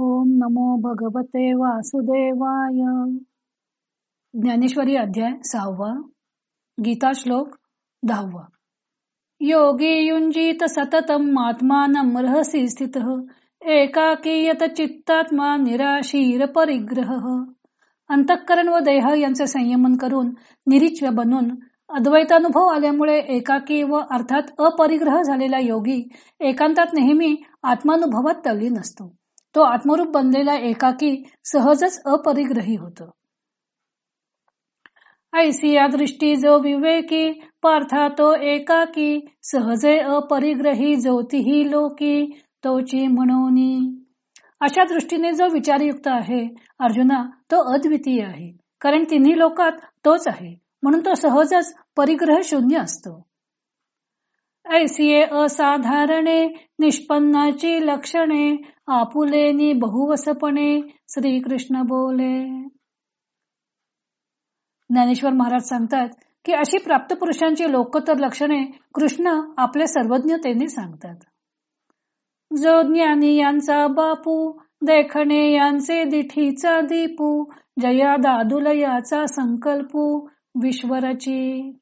ओम नमो भगवते वासुदेवाय. ज्ञानेश्वरी अध्याय सहावा. गीता श्लोक दहावा. योगी युंजीत सततम आत्मानं रहसी स्थित एकाकीयत चित्तात्मा निराशीर परिग्रह. अंतःकरण व देह यांचे संयमन करून निरीच बनून अद्वैतानुभव आल्यामुळे एकाकी व अर्थात अपरिग्रह झालेला योगी एकांतात नेहमी आत्मानुभवात तल्लीन नसतो तो आत्मरूप बनलेला एकाकी सहजच अपरिग्रही होतो. ऐसी या दृष्टी जो विवेकी पार्था तो एकाकी सहजे अपरिग्रही ज्योतिही लोकी तोची म्हणोनी. अशा दृष्टीने जो विचारयुक्त आहे अर्जुना तो अद्वितीय आहे कारण तिन्ही लोकात तोच आहे म्हणून तो सहजच परिग्रह शून्य असतो. ऐसिये असाधारणे निष्पन्नाची लक्षणे आपुलेनी बहुवसपणे श्रीकृष्ण बोले. ज्ञानेश्वर महाराज सांगतात की अशी प्राप्त पुरुषांची लोकोत्तर लक्षणे कृष्ण आपल्या सर्वज्ञतेने सांगतात. जो ज्ञानी यांचा बापू देखणे यांचे दिठीचा दीपू जया दादुल याचा संकल्पू विश्वराची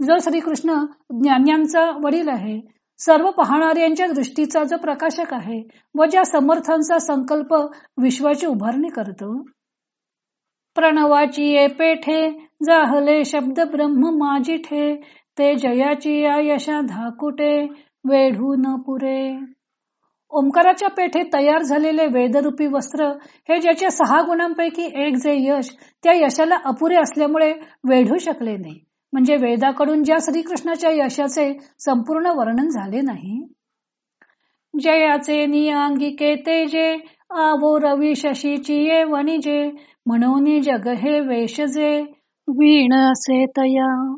जो श्रीकृष्ण ज्ञान्यांचा वडील आहे सर्व पाहणाऱ्यांच्या दृष्टीचा जो प्रकाशक आहे व ज्या समर्थांचा संकल्प विश्वाची उभारणी करतो. प्रणवाची ये पेठे जाहले शब्द ब्रह्म माझी ठे ते जयाची या यशा धाकुटे वेढू न पुरे. ओंकाराच्या पेठे तयार झालेले वेदरूपी वस्त्र हे ज्याच्या सहा गुणांपैकी एक जे यश त्या यशाला अपुरे असल्यामुळे वेढू शकले नाही. म्हणजे वेदाकडून ज्या श्रीकृष्णाच्या यशाचे संपूर्ण वर्णन झाले नाही. जयाचे नियांगिके तेजे आवो रवी शशीची ये वणिजे म्हणून जग हे वेशजे वीण असे तया.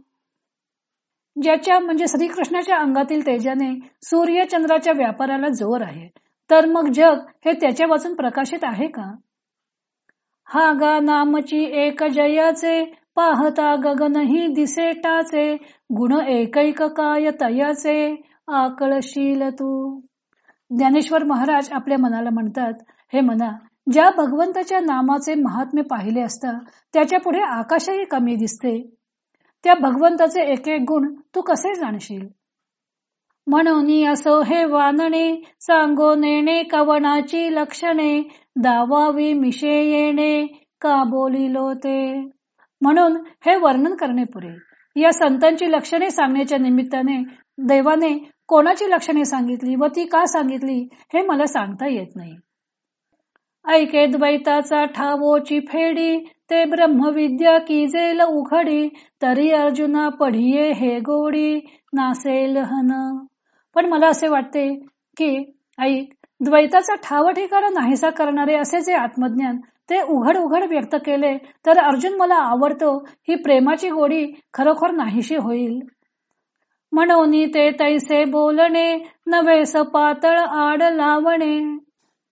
ज्याच्या म्हणजे श्रीकृष्णाच्या अंगातील तेजाने सूर्य चंद्राच्या व्यापाराला जोर आहे. तर मग जग हे त्याच्या वाचून प्रकाशित आहे का? हा गा नामची एक जयाचे पाहता गगनही दिसे टाचे गुण एकैक काय तयाचे आकळशील तू. ज्ञानेश्वर महाराज आपल्या मनाला म्हणतात हे मना ज्या भगवंताच्या नामाचे महात्म्य पाहिले असता त्याच्या पुढे आकाशही कमी दिसते. त्या भगवंताचे एक एक गुण तू कसे जाणशील? म्हणून असो हे वानणे सांगो नेणे कवनाची लक्षणे दावावी मिशे येणे का बोलिलो ते? म्हणून हे वर्णन करणे पुरे. या संतांची लक्षणे सांगण्याच्या निमित्ताने देवाने कोणाची लक्षणे सांगितली व ती का सांगितली हे मला सांगता येत नाही. ऐके द्वैताचा ठावोची फेडी ते ब्रह्मविद्या की जेल उघडी तरी अर्जुना पढिये हे गोडी नासेल हन. पण मला असे वाटते की ऐक द्वैताचा ठाव ठिकाणा नाहीसा करणारे असे जे आत्मज्ञान ते उघड उघड व्यक्त केले तर अर्जुन मला आवडतो ही प्रेमाची गोडी खरोखर नाहीशी होईल. म्हणून ते तैसे बोलणे नवे सपातळ आड लावणे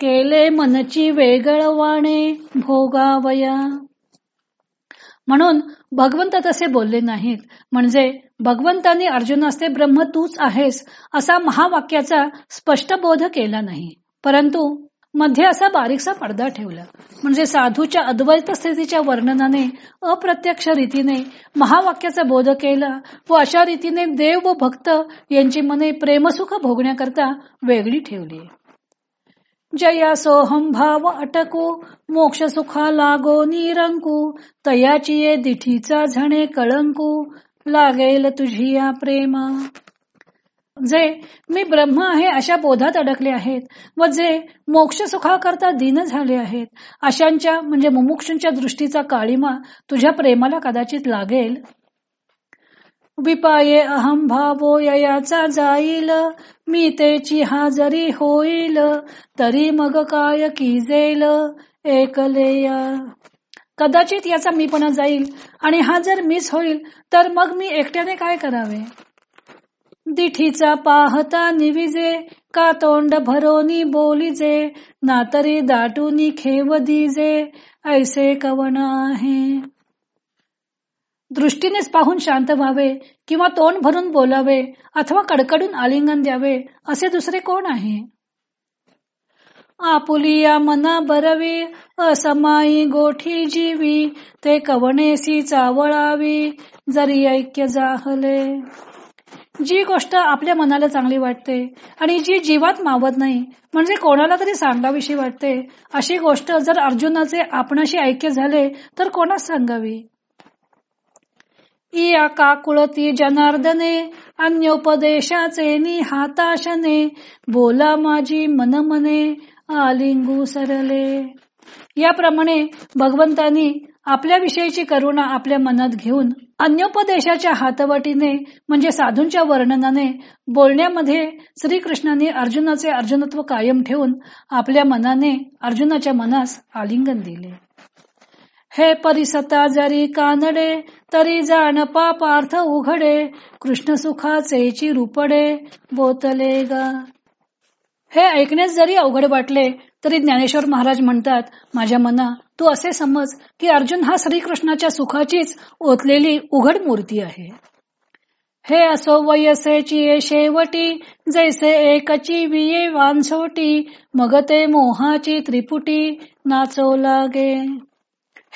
केले मनची वेगळवाणे भोगावया. म्हणून भगवंत तसे बोलले नाहीत. म्हणजे भगवंतानी अर्जुनास ते ब्रह्म तूच आहेस असा महावाक्याचा स्पष्ट बोध केला नाही. परंतु मध्ये असा बारीकसा पडदा ठेवला. म्हणजे साधूच्या अद्वैत स्थितीच्या वर्णनाने अप्रत्यक्ष रीतीने महावाक्याचा बोध केला व अशा रीतीने देव व भक्त यांची मने प्रेमसुख भोगण्याकरता वेगळी ठेवली. जया सोहम भाव अटकू मोक्ष सुखा लागो निरंकू तयाची ये दिठीचा झणे कळंकू लागेल तुझी या प्रेमा. जे मी ब्रह्म आहे अशा बोधात अडकले आहेत व जे मोक्ष सुखाकरता दिन झाले आहेत. अशांच्या म्हणजे मुमुक्षूंच्या दृष्टीचा काळीमा तुझ्या प्रेमाला कदाचित लागेल. विपाये अहम भावो ययाचा जाईल मी तेची हाजरी होईल तरी मग काय किजेल एकलेया. कदाचित याचा मीपणा जाईल आणि हा जर मिस होईल तर मग मी एकट्याने काय करावे? दिठीचा पाहता निविजे का तोंड भरोनी बोलीजे ना तरी दाटूनी खेव दिजे ऐसे कवन आहे? दृष्टीनेच पाहून शांत व्हावे किंवा तोंड भरून बोलावे अथवा कडकडून आलिंगन द्यावे असे दुसरे कोण आहे? आपुलिया मना बरवी असमाई गोठी जीवी ते कवणेसी चावळावी जरी ऐक्य जाहले. जी गोष्ट आपल्या मनाला चांगली वाटते आणि जी जीवात मावत नाही म्हणजे कोणाला तरी सांगावीशी वाटते अशी गोष्ट जर अर्जुनाचे आपणाशी ऐक्य झाले तर कोणास सांगावी? इया काकुळती जनार्दने अन्योपदेशाचे नि हाताशने बोला माझी मनमने आलिंगू सरले. याप्रमाणे भगवंतानी आपल्या विषयीची करुणा आपल्या मनात घेऊन अन्योपदेशाच्या हातवटीने म्हणजे साधूंच्या वर्णनाने बोलण्यामध्ये श्रीकृष्णाने अर्जुनाचे अर्जुनत्व कायम ठेवून आपल्या मनाने अर्जुनाच्या मनास आलिंगन दिले. हे परिसता जरी कानडे तरी जाण पापार्थ उघडे कृष्ण सुखाचे रूपडे बोतले गा. हे ऐकण्यास जरी अवघड वाटले तरी ज्ञानेश्वर महाराज म्हणतात माझ्या मना तू असे समज की अर्जुन हा श्रीकृष्णाच्या सुखाचीच ओतलेली उघड मूर्ती आहे. हे असो वयसेची शेवटी जैसे एकची विये वांसोटी मग ते मोहाची त्रिपुटी नाचो लागे.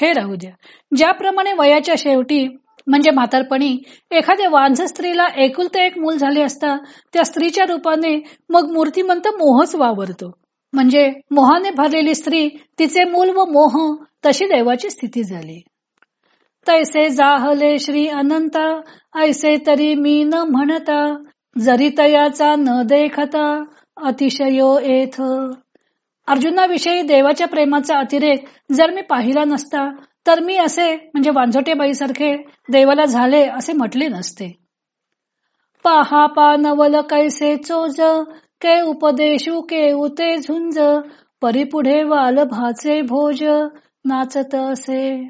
हे राहू द्या. ज्याप्रमाणे वयाच्या शेवटी म्हणजे म्हातारपणी एखाद्या वांझ स्त्रीला एकुलते एक मूल झाले असता त्या स्त्रीच्या रूपाने मग मूर्तिमंत मोहच वावरतो. म्हणजे मोहाने भरलेली स्त्री तिचे मूल व मोह तशी देवाची स्थिती झाली. तैसे जाहले श्री अनंता ऐसे तरी मी न म्हणता जरी तयाचा न देखता अतिशयो येथ अर्जुनाविषयी देवाच्या प्रेमाचा अतिरेक जर मी पाहिला नसता तर मी असे म्हणजे वांझोटे बाईसारखे देवाला झाले असे म्हटले नसते. पहा पा नवल कैसे चोज के उपदेशू के उते झुंज परिपुढे वाल भाचे भोज नाचत असे.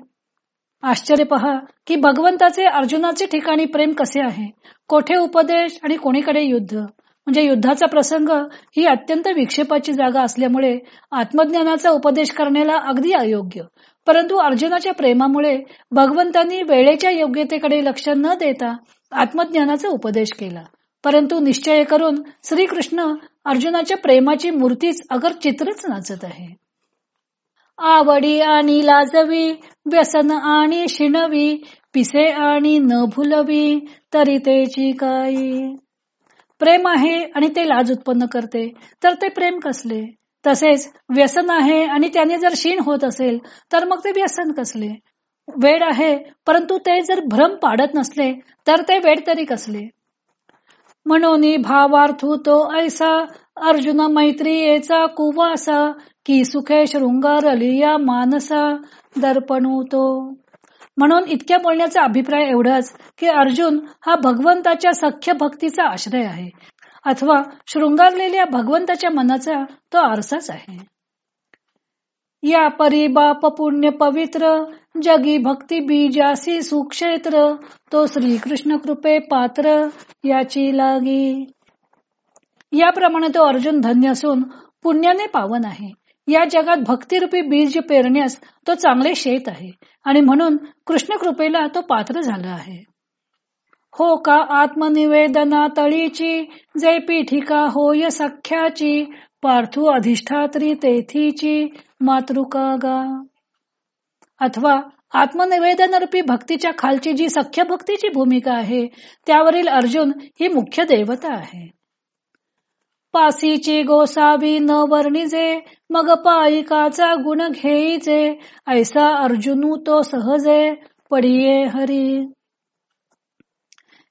आश्चर्य पहा की भगवंताचे अर्जुनाचे ठिकाणी प्रेम कसे आहे? कोठे उपदेश आणि कोणीकडे युद्ध? म्हणजे युद्धाचा प्रसंग ही अत्यंत विक्षेपाची जागा असल्यामुळे आत्मज्ञानाचा उपदेश करण्याला अगदी अयोग्य. परंतु अर्जुनाच्या प्रेमामुळे भगवंतांनी वेळेच्या योग्यतेकडे लक्ष न देता आत्मज्ञानाचा उपदेश केला. परंतु निश्चय करून श्रीकृष्ण अर्जुनाच्या प्रेमाची मूर्तीच अगर चित्रच नाचत आहे. आवडी आणि लाजवी व्यसन आणि शिणवी पिसे आणि न भुलवी तरी तेची काही प्रेम आहे आणि ते लाज उत्पन्न करते तर ते प्रेम कसले? तसेच व्यसन आहे आणि त्याने जर क्षीण होत असेल तर मग ते व्यसन कसले? वेड आहे परंतु ते जर भ्रम पाडत नसले तर ते वेड तरी कसले? म्हणून भावार्थ तो ऐसा अर्जुन मैत्रियेचा कुवासा की सुखे शृंगार लिया मानसा दर्पणू तो म्हणून इतक्या बोलण्याचा अभिप्राय एवढाच की अर्जुन हा भगवंताच्या सख्य भक्तीचा आश्रय आहे. अथवा शृंगारलेल्या भगवंताच्या मनाचा तो आरसाच आहे. या परी बाप पुण्य पवित्र जगी भक्ती बीजासी सुक्षेत्र तो श्रीकृष्ण कृपे पात्र याची लागी. याप्रमाणे तो अर्जुन धन्य असून पुण्याने पावन आहे. या जगात भक्तिरूपी बीज पेरण्यास तो चांगले शेत आहे आणि म्हणून कृष्ण कृपेला तो पात्र झाला आहे. हो का आत्मनिवेदना तळीची जे पीठिका होय सख्याची पार्थू अधिष्ठात्री तेथीची मातृका गा अथवा आत्मनिवेदन रूपी भक्तीच्या खालची जी सख्य भक्तीची भूमिका आहे त्यावरील अर्जुन ही मुख्य देवता आहे. पासीची गोसावी न वर्णिजे मग पायिकाचा गुण घेईचे ऐसा अर्जुनू तो सहजे पडिये हरी.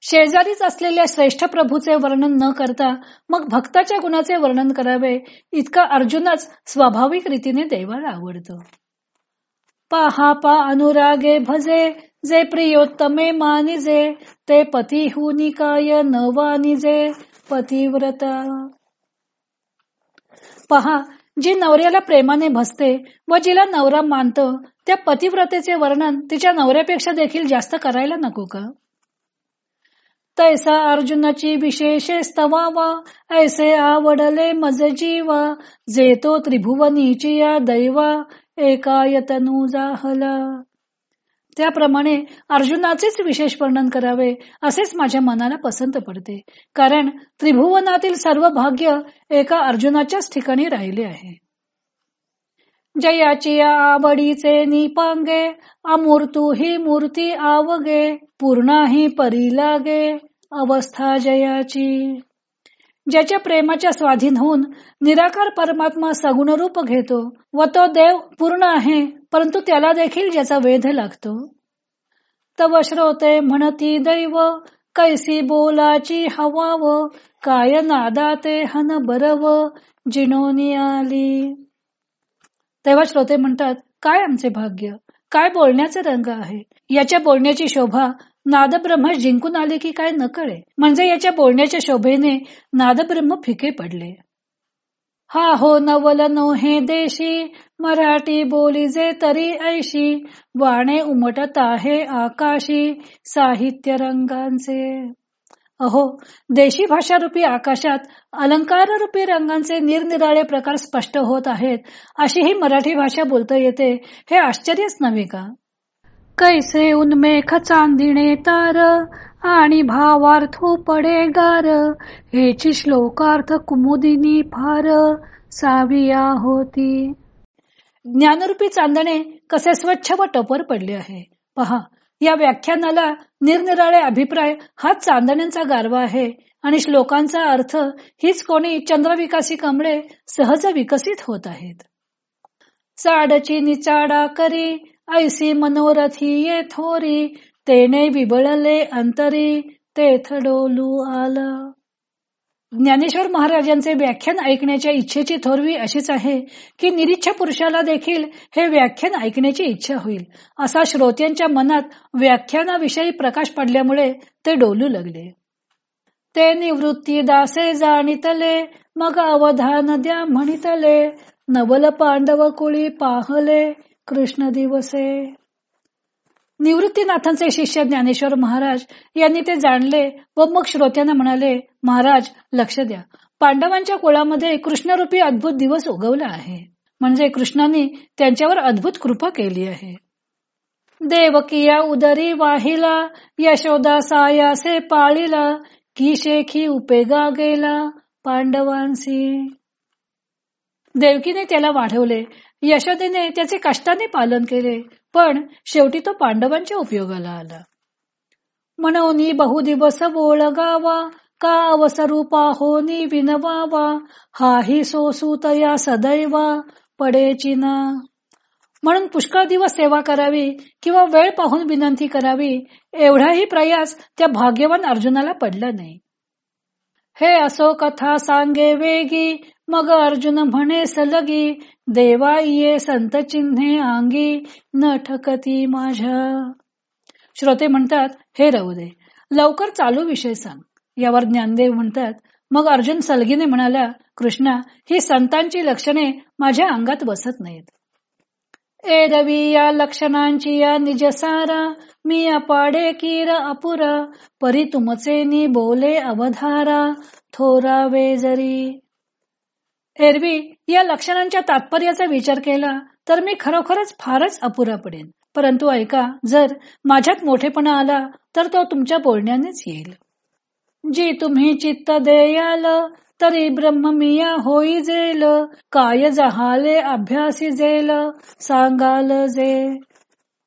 शेजारीच असलेल्या श्रेष्ठ प्रभूचे वर्णन न करता मग भक्ताच्या गुणाचे वर्णन करावे इतका अर्जुनच स्वाभाविक रीतीने देवाला आवडतो. पहा पा अनुरागे भजे जे प्रियोत्तमे मानिजे ते पती काय न वानिजे पतिव्रता. पहा जी नवऱ्याला प्रेमाने भसते व जिला नवरा मानतो त्या पतिव्रतेचे वर्णन तिच्या नवऱ्यापेक्षा देखील जास्त करायला नको का? तैसा अर्जुनाची विशेष स्तवावा ऐसे आवडले मज जीवा. जे तो त्रिभुवनीची या दैवा एकायतनु जाहला. त्याप्रमाणे अर्जुनाचेच विशेष वर्णन करावे असेच माझ्या मनाला पसंत पडते. कारण त्रिभुवनातील सर्व भाग्य एका अर्जुनाच्याच ठिकाणी राहिले आहे. जयाची आवडीचे निपांगे अमूर्तू ही मूर्ती आवगे पूर्णा ही परी लागे. अवस्था जयाची. ज्याच्या प्रेमाच्या स्वाधीन होऊन निराकार परमात्मा सगुण रूप घेतो व तो देव पूर्ण आहे परंतु त्याला देखील ज्याचा वेध लागतो. तव श्रोते म्हणती दैव कैसी बोलाची हवाव काय नादाते हन बरव जिनोनी आली. तेव्हा श्रोते म्हणतात काय आमचे भाग्य? काय बोलण्याचे रंग आहे? याच्या बोलण्याची शोभा नादब्रह्म जिंकून आले की काय नकळे? म्हणजे याच्या बोलण्याच्या शोभेने नादब्रह्म फिके पडले. हा हो नवल नो हे देशी मराठी बोली जे तरी ऐशी वाणे उमटत आहे आकाशी साहित्य रंगांचे अहो देशी भाषा रूपी आकाशात अलंकार रूपी रंगांचे निरनिराळे प्रकार स्पष्ट होत आहेत अशी ही मराठी भाषा बोलता येते हे आश्चर्यच नव्हे का? कैसे उन्मेख चांदिणे तार आणि भावार्थो पडे गार हेची श्लोकार्थ कुमुदिनी फार साविया होती. ज्ञानरूपी चांदणे कसे स्वच्छ व टपर पडले आहे. पहा या व्याख्यानाला निरनिराळे अभिप्राय हा चांदण्यांचा गारवा आहे आणि श्लोकांचा अर्थ हीच कोणी चंद्रविकासी कमळे सहज विकसित होत आहेत. चाडची निचाडा करी ऐसी मनोरथी ये थोरी तेने विबळले अंतरी तेथ डोलू आला. ज्ञानेश्वर महाराजांचे व्याख्यान ऐकण्याच्या इच्छेची थोरवी अशीच आहे की निरीच्छ पुरुषाला देखील हे व्याख्यान ऐकण्याची इच्छा होईल. असा श्रोत्यांच्या मनात व्याख्यानाविषयी प्रकाश पडल्यामुळे ते डोलू लागले. ते निवृत्ती दासे जाणितले मग अवधान द्या म्हणितले नवल पांडव कुळी पाहले कृष्ण दिवसे. निवृत्तीनाथांचे शिष्य ज्ञानेश्वर महाराज यांनी ते जाणले व मग श्रोत्यांना म्हणाले महाराज लक्ष द्या. पांडवांच्या कुळामध्ये कृष्णरूपी अद्भुत दिवस उगवला आहे. म्हणजे कृष्णाने त्यांच्यावर अद्भुत कृपा केली आहे. देवकिया उदरी वाहिला यशोदा सायासे पाळीला की शेखी उपेगा गेला पांडवांसी. देवकीने त्याला वाढवले यशोदेने त्याचे कष्टाने पालन केले पण शेवटी तो पांडवांच्या उपयोगाला आला. म्हणून बहुदिवस बोळ गावा का अवसरूपा होनी विनवावा हाही सोसूतया सदैवा पडेची ना. म्हणून पुष्कळ दिवस सेवा करावी किंवा वेळ पाहून विनंती करावी एवढाही प्रयास त्या भाग्यवान अर्जुनाला पडला नाही. हे असो कथा सांगे वेगी मग अर्जुन म्हणे सलगी देवा ये संत चिन्हे अंगी न ठकती माझ्या श्रोते म्हणतात हे राहू दे लवकर चालू विषय सांग यावर ज्ञानदेव म्हणतात मग अर्जुन सलगीने म्हणाला कृष्णा ही संतांची लक्षणे माझ्या अंगात बसत नाहीत एरवी या लक्षणांची या निजसारा मी अपाडे किर अपुरा परी तुमचे नि बोले अवधारा थोरा जरी. एरवी या लक्षणांच्या तात्पर्याचा विचार केला तर मी खरोखरच फारच अपुरा पडेन. परंतु ऐका जर माझ्यात मोठेपणा आला तर तो तुमच्या बोलण्यानेच येईल. जी तुम्ही चित्त देयाल तरी ब्रह्ममिया होई जेल काय जहाले अभ्यासी जेल सांगाल जे.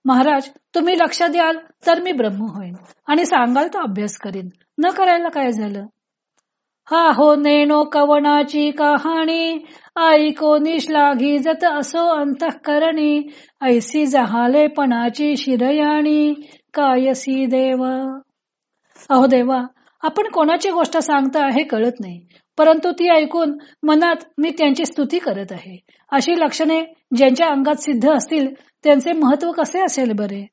महाराज तुम्ही लक्ष द्याल तर मी ब्रह्म होईन आणि सांगाल तो अभ्यास करीन. न करायला काय झालं? हा हो नेणो कवनाची कहाणी ऐको निश्लाघी जत असो अंतःकरणी ऐसी जहालेपणाची शिरयाणी कायसी देवा? अहो देवा आपण कोणाची गोष्ट सांगता हे कळत नाही. परंतु ती ऐकून मनात मी त्यांची स्तुती करत आहे. अशी लक्षणे ज्यांच्या अंगात सिद्ध असतील त्यांचे महत्त्व कसे असेल बरे?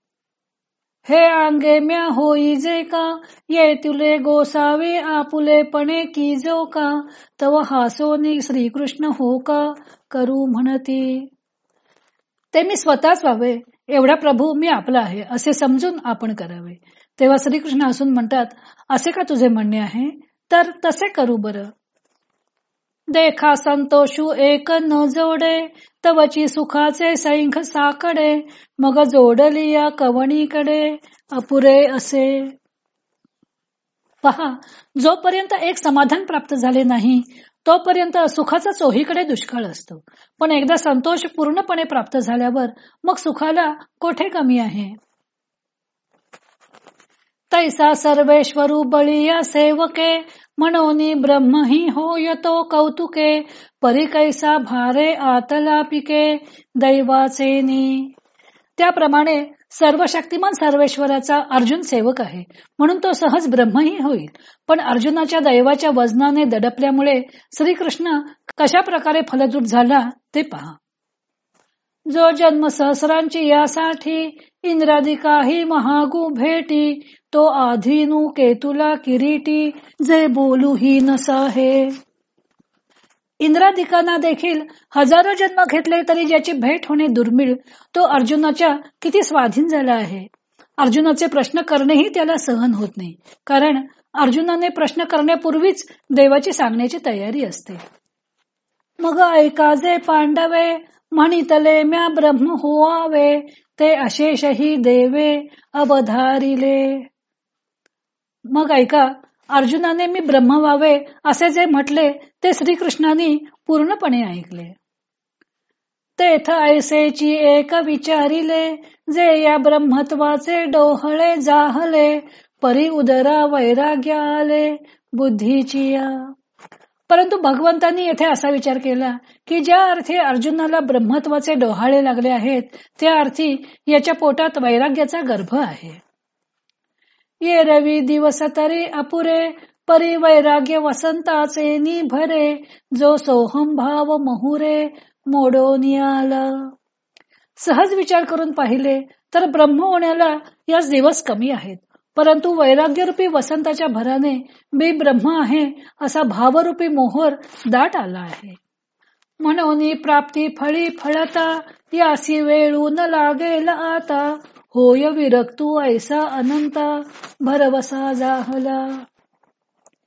हे अंगे म्या होई जे का ये तुले गोसावे आपुलेपणे की जो का तव हासोनी श्रीकृष्ण हो का करू म्हणती. ते मी स्वतःच व्हावे एवढा प्रभू मी आपला आहे असे समजून आपण करावे. तेव्हा श्रीकृष्ण असून म्हणतात असे का तुझे म्हणणे आहे? तर तसे करू बर. देखा संतोषू एक न जोडे तवची सुखाचे सैंख साकडे मग जोडली या कवणीकडे अपुरे असे. पहा जोपर्यंत एक समाधान प्राप्त झाले नाही तोपर्यंत सुखाचा चोहीकडे दुष्काळ असतो. पण एकदा संतोष पूर्णपणे प्राप्त झाल्यावर मग सुखाला कोठे कमी आहे? तैसा सर्वेश्वरू बळीया सेवके म्हणून ब्रह्मही होयतो कौतुके परिकैसा भारे आतला पिके दैवाचेनी त्याप्रमाणे सर्व शक्तिमान सर्वेश्वराचा अर्जुन सेवक आहे. म्हणून तो सहज ब्रह्मही होईल. पण अर्जुनाच्या दैवाच्या वजनाने दडपल्यामुळे श्रीकृष्ण कशा प्रकारे फलद्रूप झाला ते पहा. जो जन्म सहस्रांची यासाठी इंद्रादिकाही महागू भेटी तो आधीनु केतुला किरीटी जे बोलू ही नसाहे इंद्रादिकांना देखील हजारो जन्म घेतले तरी ज्याची भेट होणे दुर्मिळ तो अर्जुनाच्या किती स्वाधीन झाला आहे. अर्जुनाचे प्रश्न करणेही त्याला सहन होत नाही कारण अर्जुनाने प्रश्न करण्यापूर्वीच देवाची सांगण्याची तयारी असते. मग ऐकाजे पांडवे म्हणितले म्या ब्रह्म होवावे ते अशेषही देवे अवधारिले. मग ऐका अर्जुनाने मी ब्रह्म व्हावे असे जे म्हटले ते श्रीकृष्णाने पूर्णपणे ऐकले. तेथ ऐसेची एक विचारिले जे या ब्रह्मत्वाचे डोहळे जाहले परी उदरा वैराग्याले बुद्धीची परंतु भगवंतांनी येथे असा विचार केला की ज्या अर्थी अर्जुनाला ब्रह्मत्वाचे डोहाळे लागले आहेत त्या अर्थी याच्या पोटात वैराग्याचा गर्भ आहे. ये रवी दिवस तरी अपुरे परी वैराग्य वसंताचे निभरे जो सोहम भाव महुरे मोडोनियाला सहज विचार करून पाहिले तर ब्रह्म होण्याला याच दिवस कमी आहेत. परंतु वैराग्यरूपी वसंताच्या भराने मी ब्रह्म आहे असा भावरूपी मोहर दाट आला आहे. म्हणून प्राप्ती फळी फळता यासी वेळू न लागेल आता. होय विरक्तू ऐसा अनंता भरवसा जाहला.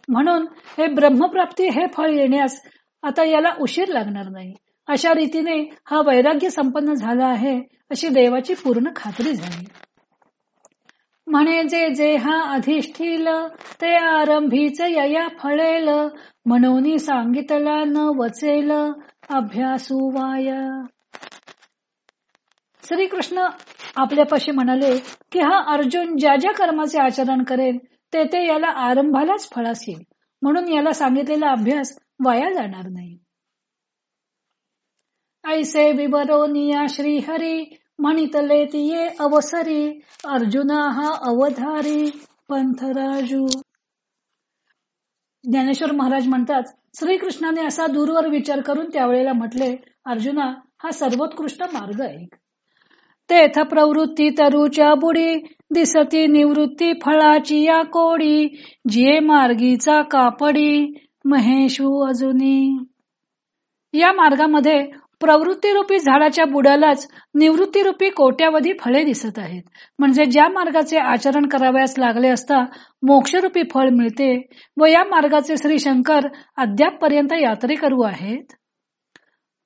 म्हणून हे ब्रह्मप्राप्ती हे फळ येण्यास आता याला उशीर लागणार नाही. अशा रीतीने हा वैराग्य संपन्न झाला आहे अशी देवाची पूर्ण खात्री झाली. म्हणे जे जे हा अधिष्ठील ते आरंभीच यया फळेल. म्हणून सांगितला न वचेल. अभ्यासू वाया. श्रीकृष्ण आपल्यापाशी म्हणाले की हा अर्जुन ज्या ज्या कर्माचे आचरण करेल ते ते याला आरंभालाच फळास येईल म्हणून याला सांगितलेला अभ्यास वाया जाणार नाही. ऐसे विवरोनिया श्रीहरी म्हणितले तिये अवसरी अर्जुना हा अवधारी पंथराजू. ज्ञानेश्वर महाराज म्हणतात श्रीकृष्णाने असा दूरवर विचार करून त्यावेळेला म्हटले अर्जुना हा सर्वोत्कृष्ट मार्ग आहे. तेथ प्रवृत्ती तरुच्या बुडी दिसती निवृत्ती फळाची या कोडी जिये मार्गीचा कापडी महेशू अजुनी. या मार्गामध्ये प्रवृत्तीरूपी झाडाच्या बुडालाच निवृत्तीरूपी कोट्यावधी फळे दिसत आहेत. म्हणजे ज्या मार्गाचे आचरण करावयास लागले असता मोक्षरूपी फळ मिळते व या मार्गाचे श्री शंकर अद्याप पर्यंत यात्रेकरू आहेत.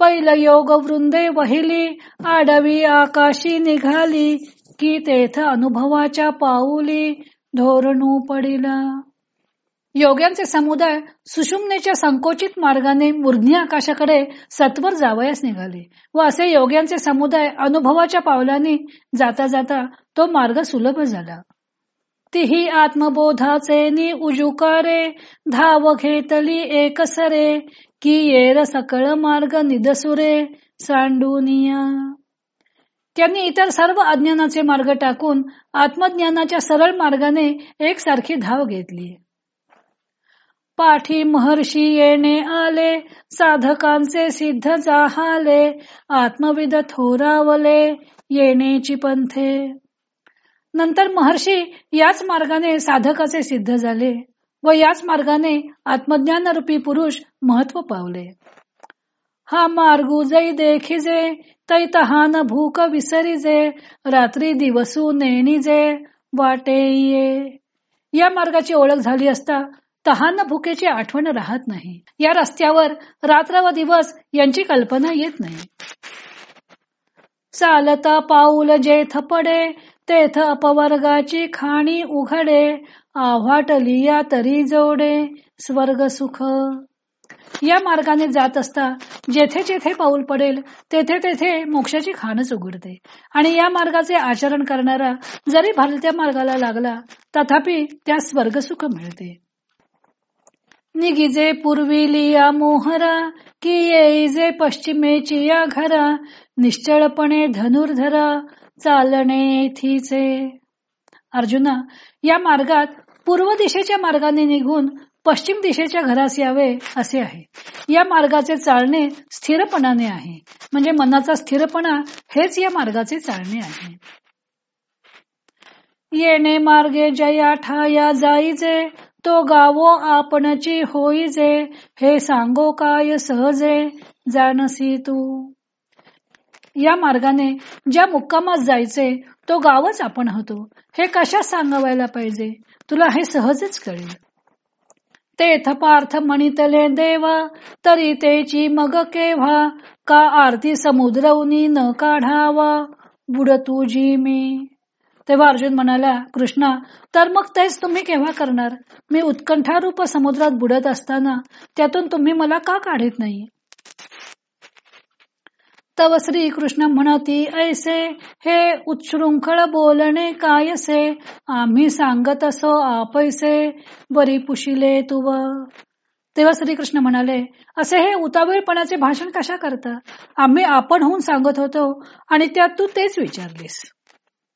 पैल योग वृंदे वहिली आडवी आकाशी निघाली की तेथ अनुभवाच्या पाऊली धोरणू पडिला. योग्यांचे समुदाय सुषुम्नेच्या संकोचित मार्गाने मूर्ध्नी आकाशाकडे सत्वर जावयास निघाले व असे योग्यांचे समुदाय अनुभवाच्या पावलाने जाता जाता तो मार्ग सुलभ झाला. तिही आत्मबोधाचे नि उजुकारे धाव घेतली एकसरे की येर सकळ मार्ग निदसुरे सांडूनिया. त्यांनी इतर सर्व अज्ञानाचे मार्ग टाकून आत्मज्ञानाच्या सरळ मार्गाने एकसारखी धाव घेतली. पाठी महर्षी येणे आले साधकांचे सिद्ध जाहाले आत्मविद थोरावले येणेची पंथे. नंतर महर्षी याच मार्गाने साधकाचे सिद्ध झाले व याच मार्गाने आत्मज्ञान रूपी पुरुष महत्त्व पावले. हा मार्ग जै देखिजे तै तहान भूक विसरिजे रात्री दिवसू नेणीजे वाटे ये या मार्गाची ओळख झाली असता तहान भुकेची आठवण राहत नाही. या रस्त्यावर रात्र व दिवस यांची कल्पना येत नाही. चालता पाऊल जेथ पडे तेथ अपवर्गाची खाणी उघडे आव्हाटलिया तरी जोडे स्वर्ग सुख. या मार्गाने जात असता जेथे जेथे पाऊल पडेल तेथे तेथे मोक्षाची खाणच उघडते. आणि या मार्गाचे आचरण करणारा जरी भारतीय मार्गाला लागला तथापि त्या स्वर्गसुख मिळते. निगिजे पूर्वीलिया मोहरा कि येईजे पश्चिमेची या घरा निश्चळपणे धनुर्धरा चालणे थीचे अर्जुना या मार्गात पूर्व दिशेच्या मार्गाने निघून पश्चिम दिशेच्या घरास यावे असे आहे. या मार्गाचे चालणे स्थिरपणाने आहे. म्हणजे मनाचा स्थिरपणा हेच या मार्गाचे चालणे आहे. येणे मार्गे जया ठाया जाईजे तो गावो आपणची होईजे हे सांगो काय सहजे जाणसी तू. या मार्गाने ज्या मुक्कामात जायचे तो गावच आपण होतो. हे कशा सांगावायला पाहिजे? तुला हे सहजच कळेल. तेथ पार्थ म्हणितले देवा तरी तेची मग केव्हा? का आरती समुद्रवनी न काढावा? बुड तुझी मी. तेव्हा अर्जुन म्हणाला कृष्णा तर मग तेच तुम्ही केव्हा करणार? मी उत्कंठारूप समुद्रात बुडत असताना त्यातून तुम्ही मला का काढत नाही? तव श्री कृष्ण म्हणती ऐसे हे उच्छृंखळ बोलणे कायसे? आम्ही सांगत असो आपैसे बरी पुशिले तुव. तेव्हा श्रीकृष्ण म्हणाले असे हे उतावीळपणाचे भाषण कशा करता? आम्ही आपण होऊन सांगत होतो आणि त्यात तू तेच विचारलीस.